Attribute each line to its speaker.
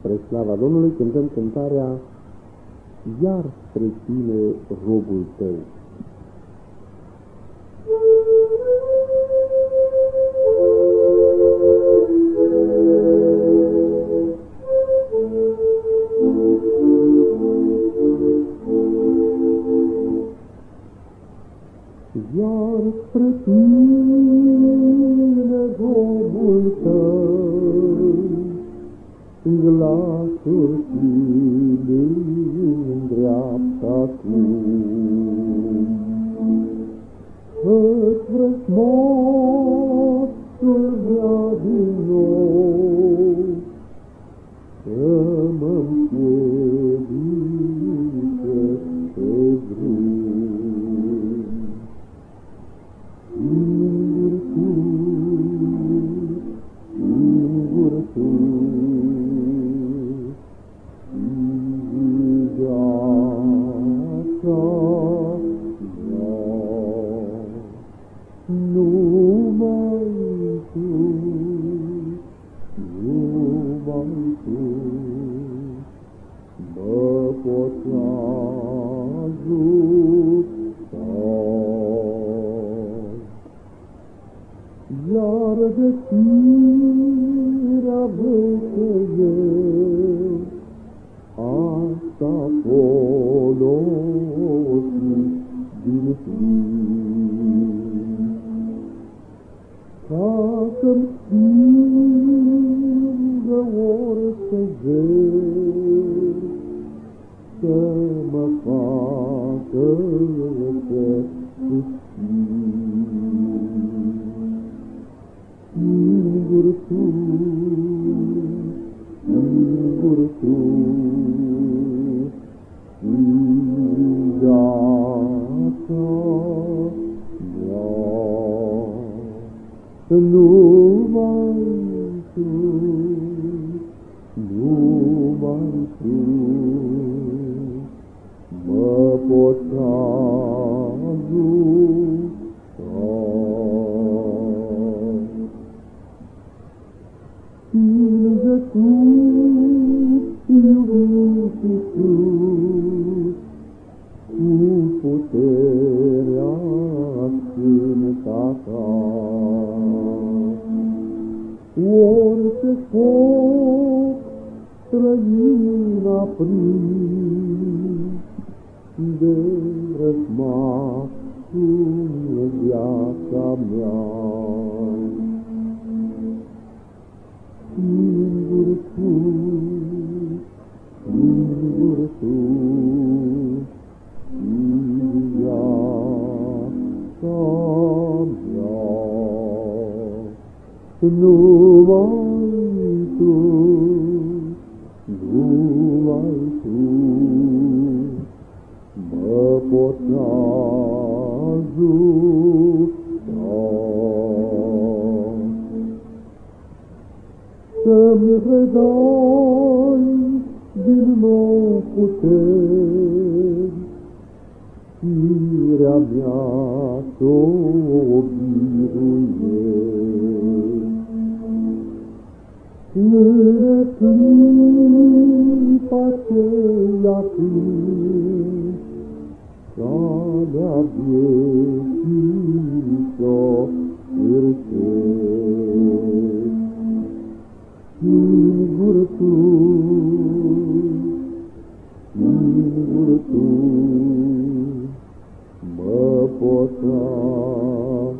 Speaker 1: Spre slava Domnului cântăm cântarea Iar spre tine rogul tău. Iar spre tine rogul tău, glasul silii îndreaptă acum. Iar de firea veche eu, asta folosit din tine. Ca să-mi stingă orice ger, să mă facă să susțin. tu guru tu ja to ja nu tu nu vai tu. Stingă tu, iubitul tu, cu puterea sfânta ta. Orice foc străin aprins, de răsmasul viața mea. tu pur tu ia somnia nu tu. Să-mi redai din nou puteri, Firea mea s-o biruiești. În clipa aceea când calea vieții ta.